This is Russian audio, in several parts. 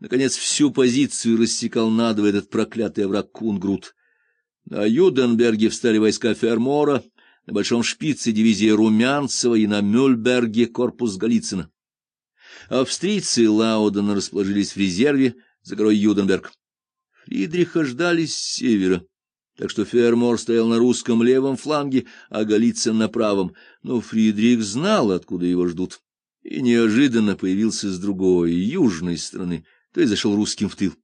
Наконец, всю позицию рассекал надвое этот проклятый овраг Кунгрут. На Юденберге встали войска Фермора, на Большом Шпице дивизия Румянцева и на Мюльберге корпус Голицына. Австрийцы Лаудена расположились в резерве за горой Юденберг. Фридриха ждали с севера, так что Фермор стоял на русском левом фланге, а Голицын на правом, но Фридрих знал, откуда его ждут, и неожиданно появился с другой, южной стороны, то есть зашел русским в тыл.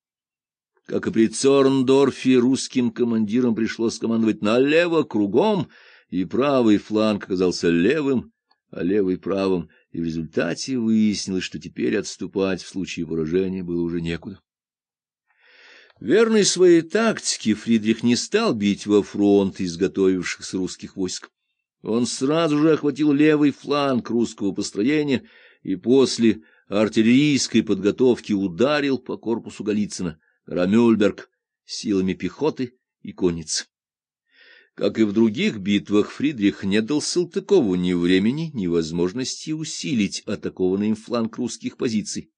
Как и при Цорндорфе, русским командирам пришлось командовать налево кругом, и правый фланг оказался левым, а левый правым, и в результате выяснилось, что теперь отступать в случае поражения было уже некуда. Верный своей тактике, Фридрих не стал бить во фронт изготовившихся русских войск. Он сразу же охватил левый фланг русского построения и после артиллерийской подготовки ударил по корпусу Голицына, Рамюльберг, силами пехоты и конницы. Как и в других битвах, Фридрих не дал Салтыкову ни времени, ни возможности усилить атакованный им фланг русских позиций.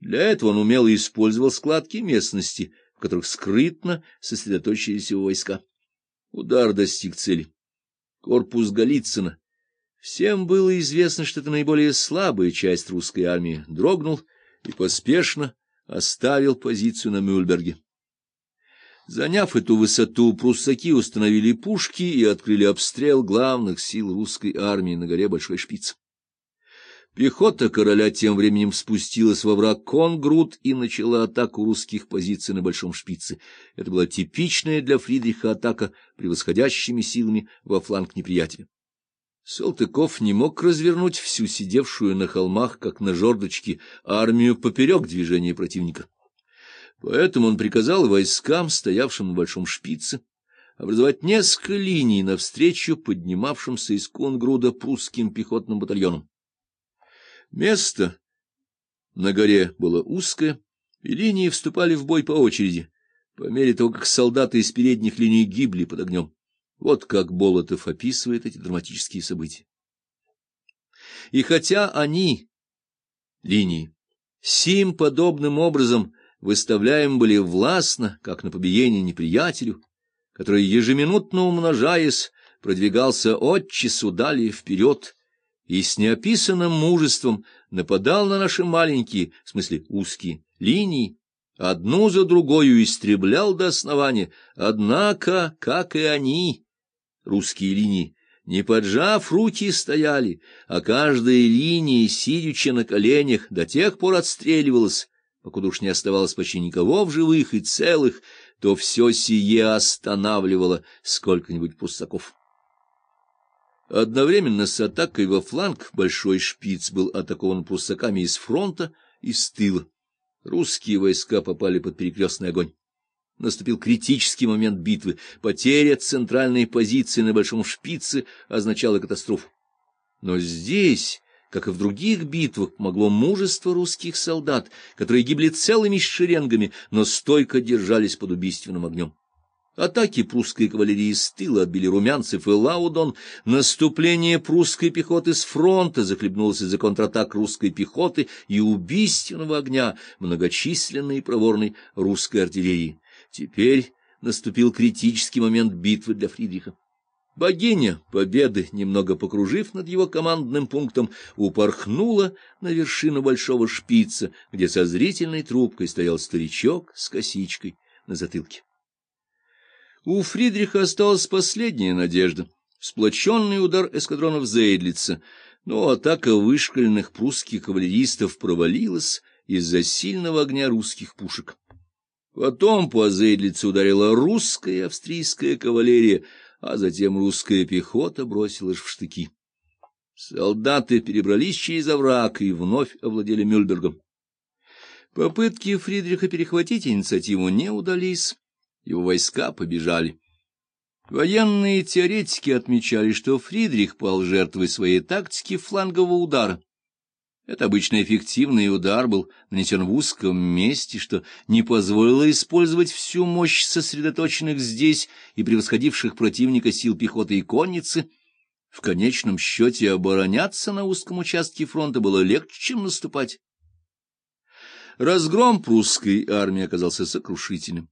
Для этого он умело использовал складки местности — в которых скрытно сосредоточились его войска. Удар достиг цели. Корпус Голицына. Всем было известно, что это наиболее слабая часть русской армии, дрогнул и поспешно оставил позицию на Мюльберге. Заняв эту высоту, пруссаки установили пушки и открыли обстрел главных сил русской армии на горе Большой Шпиц. Пехота короля тем временем спустилась во враг Конгрут и начала атаку русских позиций на Большом Шпице. Это была типичная для Фридриха атака превосходящими силами во фланг неприятеля. Салтыков не мог развернуть всю сидевшую на холмах, как на жердочке, армию поперек движения противника. Поэтому он приказал войскам, стоявшим на Большом Шпице, образовать несколько линий навстречу поднимавшимся из Конгруда прусским пехотным батальонам. Место на горе было узкое, и линии вступали в бой по очереди, по мере того, как солдаты из передних линий гибли под огнем. Вот как Болотов описывает эти драматические события. И хотя они, линии, сим подобным образом выставляем были властно, как на побиение неприятелю, который, ежеминутно умножаясь, продвигался от часу далее вперед, и с неописанным мужеством нападал на наши маленькие, в смысле узкие, линии, одну за другою истреблял до основания, однако, как и они, русские линии, не поджав руки стояли, а каждая линия, сидячи на коленях, до тех пор отстреливалась, покуда уж не оставалось почти никого в живых и целых, то все сие останавливало сколько-нибудь пустаков. Одновременно с атакой во фланг Большой Шпиц был атакован пруссаками из фронта и с тыла. Русские войска попали под перекрестный огонь. Наступил критический момент битвы. Потеря центральной позиции на Большом Шпице означала катастрофу. Но здесь, как и в других битвах, могло мужество русских солдат, которые гибли целыми шеренгами, но стойко держались под убийственным огнем. Атаки прусской кавалерии с тыла отбили Румянцев и Лаудон, наступление прусской пехоты с фронта захлебнулось из-за контратак русской пехоты и убийственного огня многочисленной и проворной русской артиллерии. Теперь наступил критический момент битвы для Фридриха. Богиня Победы, немного покружив над его командным пунктом, упорхнула на вершину большого шпица, где со зрительной трубкой стоял старичок с косичкой на затылке. У Фридриха осталась последняя надежда — сплоченный удар эскадронов Зейдлица, но атака вышкаленных прусских кавалеристов провалилась из-за сильного огня русских пушек. Потом по Зейдлице ударила русская и австрийская кавалерия, а затем русская пехота бросилась в штыки. Солдаты перебрались через овраг и вновь овладели Мюльбергом. Попытки Фридриха перехватить инициативу не удались его войска побежали. Военные теоретики отмечали, что Фридрих пал жертвой своей тактики флангового удара. Это обычно эффективный удар был нанесен в узком месте, что не позволило использовать всю мощь сосредоточенных здесь и превосходивших противника сил пехоты и конницы. В конечном счете обороняться на узком участке фронта было легче, чем наступать. Разгром прусской армии оказался сокрушительным.